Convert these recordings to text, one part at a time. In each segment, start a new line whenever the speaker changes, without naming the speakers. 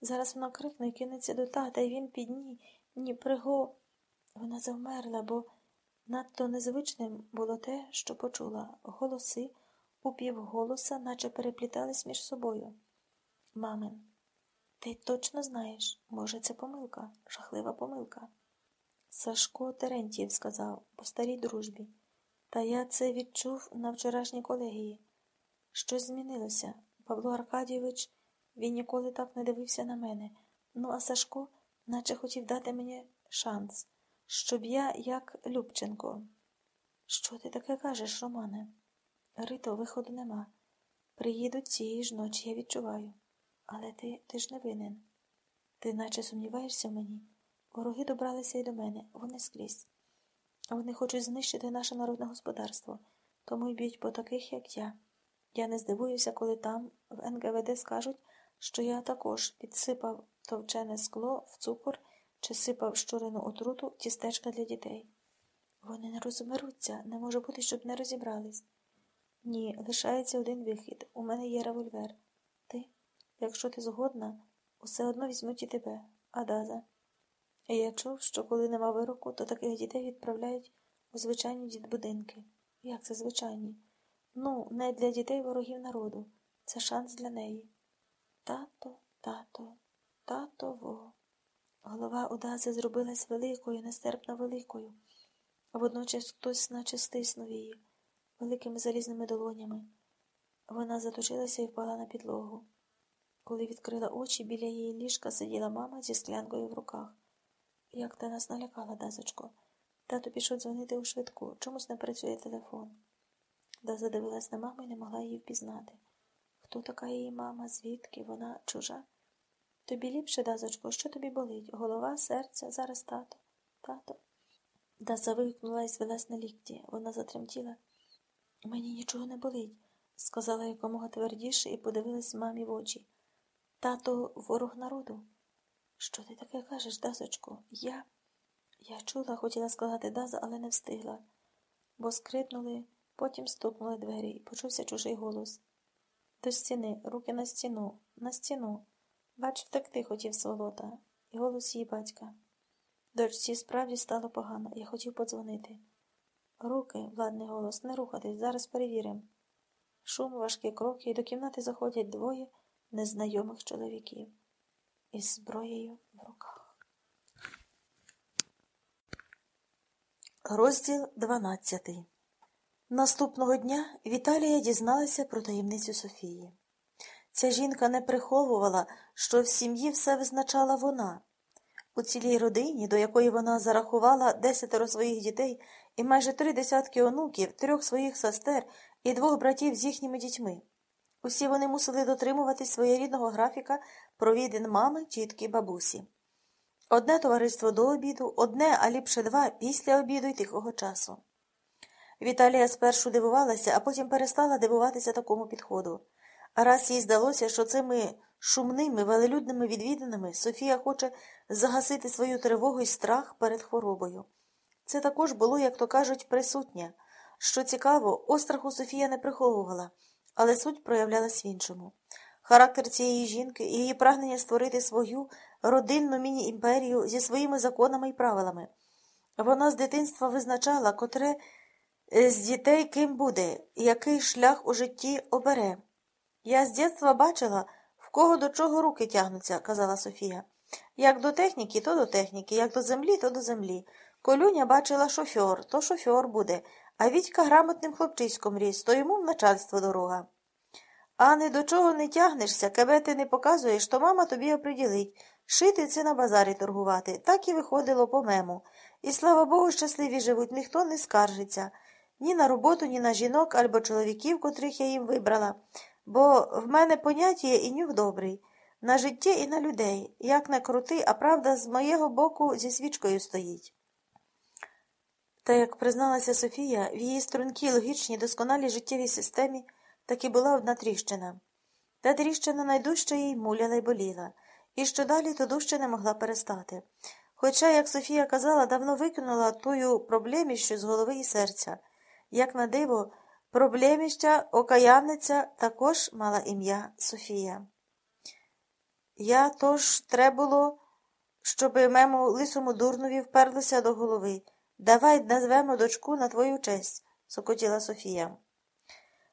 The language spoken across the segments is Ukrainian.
Зараз вона крикне і кинеться до тата, і він підні, ні приго. Вона завмерла, бо надто незвичним було те, що почула. Голоси упівголоса, наче переплітались між собою. Мамин, ти точно знаєш, може, це помилка, жахлива помилка. Сашко Терентієв сказав по старій дружбі. Та я це відчув на вчорашній колегії. Щось змінилося. Павло Аркадійович, він ніколи так не дивився на мене. Ну, а Сашко, наче хотів дати мені шанс, щоб я, як Любченко. Що ти таке кажеш, Романе? Рито, виходу нема. Приїдуть цієї ж ночі, я відчуваю. Але ти ти ж не винен. Ти наче сумніваєшся в мені. Вороги добралися і до мене, вони скрізь. Вони хочуть знищити наше народне господарство, тому й б'ють по таких, як я. Я не здивуюся, коли там, в НКВД, скажуть, що я також підсипав товчене скло в цукор чи сипав щурину отруту тістечка для дітей. Вони не розумируться, не може бути, щоб не розібрались. Ні, лишається один вихід. У мене є револьвер. Ти, якщо ти згодна, усе одно візьмуть і тебе, Адаза. Я чув, що коли нема вироку, то таких дітей відправляють у звичайні дітбудинки. Як це звичайні? Ну, не для дітей ворогів народу. Це шанс для неї. Тато, тато, татово. Голова Одази зробилась великою, нестерпно великою, водночас хтось наче стиснув її великими залізними долонями. Вона заточилася і впала на підлогу. Коли відкрила очі, біля її ліжка сиділа мама зі склянкою в руках. Як ти нас налякала, Дазочко? Тато пішов дзвонити у швидку. Чомусь не працює телефон. Даза дивилась на маму і не могла її впізнати. Хто така її мама, звідки? Вона чужа? Тобі ліпше, Дазочко, що тобі болить? Голова, серце, зараз тато, тато. Даза вигукнула і звелась на лікті. Вона затремтіла. Мені нічого не болить, сказала якомога твердіше і подивилась мамі в очі. Тато ворог народу. Що ти таке кажеш, Дазочко? Я. Я чула, хотіла сказати Даза, але не встигла, бо скрипнули, потім стукнули двері і почувся чужий голос. До стіни, руки на стіну, на стіну. Бач, втекти хотів сволота, і голос її батька. Дочці справді стало погано, я хотів подзвонити. Руки, владний голос, не рухатись, зараз перевіримо. Шум, важкі кроки, і до кімнати заходять двоє незнайомих чоловіків із зброєю в руках. Розділ 12 Наступного дня Віталія дізналася про таємницю Софії. Ця жінка не приховувала, що в сім'ї все визначала вона. У цілій родині, до якої вона зарахувала десятеро своїх дітей і майже три десятки онуків, трьох своїх сестер і двох братів з їхніми дітьми. Усі вони мусили дотримуватись своєрідного графіка провідин мами, чітки, бабусі. Одне товариство до обіду, одне, а ліпше два після обіду й тихого часу. Віталія спершу дивувалася, а потім перестала дивуватися такому підходу. А раз їй здалося, що цими шумними, велелюдними відвідинами Софія хоче загасити свою тривогу і страх перед хворобою. Це також було, як то кажуть, присутнє. Що цікаво, остраху Софія не приховувала, але суть проявлялась в іншому. Характер цієї жінки і її прагнення створити свою родинну міні-імперію зі своїми законами і правилами. Вона з дитинства визначала, котре з дітей ким буде, який шлях у житті обере. Я з дитинства бачила, в кого до чого руки тягнуться, казала Софія. Як до техніки, то до техніки, як до землі, то до землі. Колюня бачила шофьор, то шофьор буде, а Вітька грамотним хлопчиськом ріс, то йому в начальство дорога. А не до чого не тягнешся, кебе ти не показуєш, то мама тобі оприділить. Шити це на базарі торгувати. Так і виходило по мему. І слава Богу, щасливі живуть, ніхто не скаржиться. Ні на роботу, ні на жінок або чоловіків, котрих я їм вибрала. Бо в мене поняття і нюх добрий. На життя і на людей. Як не крути, а правда з моєго боку зі свічкою стоїть. Та як призналася Софія, в її стрункій логічній досконалій життєвій системі таки була одна тріщина. Та тріщина найдужче їй муляла й боліла, і що далі, то дужче не могла перестати. Хоча, як Софія казала, давно викинула тую проблеміщу з голови і серця. Як на диво, проблеміща, окаянниця також мала ім'я Софія. Я тож треба було, щоби мему лисому дурнові вперлося до голови. Давай назвемо дочку на твою честь, сокотіла Софія.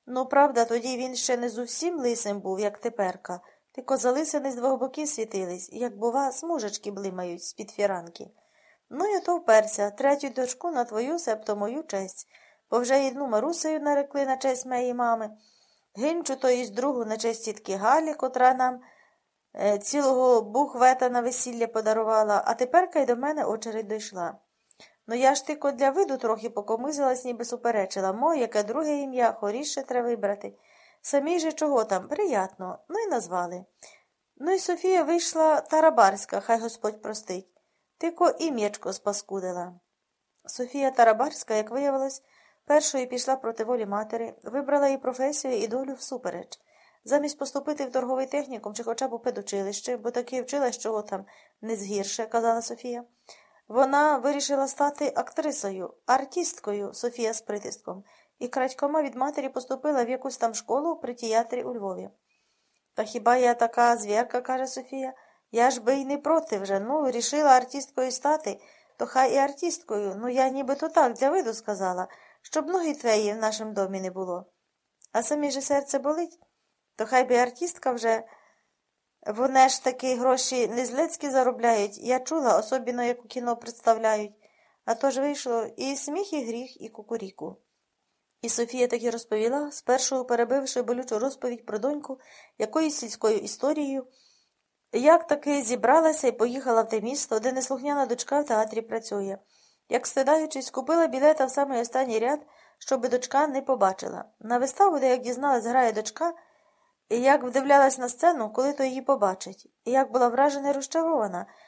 Ну, правда, тоді він ще не зовсім лисим був, як теперка. Ти козалисини з двох боків світились, як, бува, смужечки блимають з-під фіранки. Ну, я то вперся, третю дочку на твою, себто мою честь, бо вже одну Марусею нарекли на честь моєї мами, гинчу то із другу на честь тітки Галі, котра нам е, цілого бухвета на весілля подарувала, а теперка й до мене очередь дійшла. Ну я ж тільки для виду трохи покомизилась, ніби суперечила. Моє, яке друге ім'я, хоріше треба вибрати. Самій же чого там, приятно, ну і назвали. Ну і Софія вийшла Тарабарська, хай Господь простить. Тико ім'ячко спаскудила. Софія Тарабарська, як виявилось, першою пішла проти волі матері, вибрала її професію і долю всупереч. Замість поступити в торговий технікум чи хоча б у педучилище, бо таки вчилась чого там не згірше, казала Софія. Вона вирішила стати актрисою, артисткою Софія з притиском, і крадькома від матері поступила в якусь там школу при тіатрі у Львові. Та хіба я така звірка, каже Софія, я ж би й не проти вже. Ну, рішила артисткою стати, то хай і артисткою. Ну, я нібито так для виду сказала, щоб ноги твої в нашому домі не було. А самі же серце болить, то хай би артистка вже. Вони ж таки гроші не злецькі заробляють. Я чула, особливо як у кіно представляють. А то ж вийшло і сміх, і гріх, і кукуріку. І Софія таки розповіла, спершу перебивши болючу розповідь про доньку якоюсь сільською історією, як таки зібралася і поїхала в те місто, де неслухняна дочка в театрі працює. Як стидаючись, купила білета в самий останній ряд, щоби дочка не побачила. На виставу, де як дізналась, грає дочка, і як вдивлялась на сцену, коли то її побачить, і як була вражена і розчарована,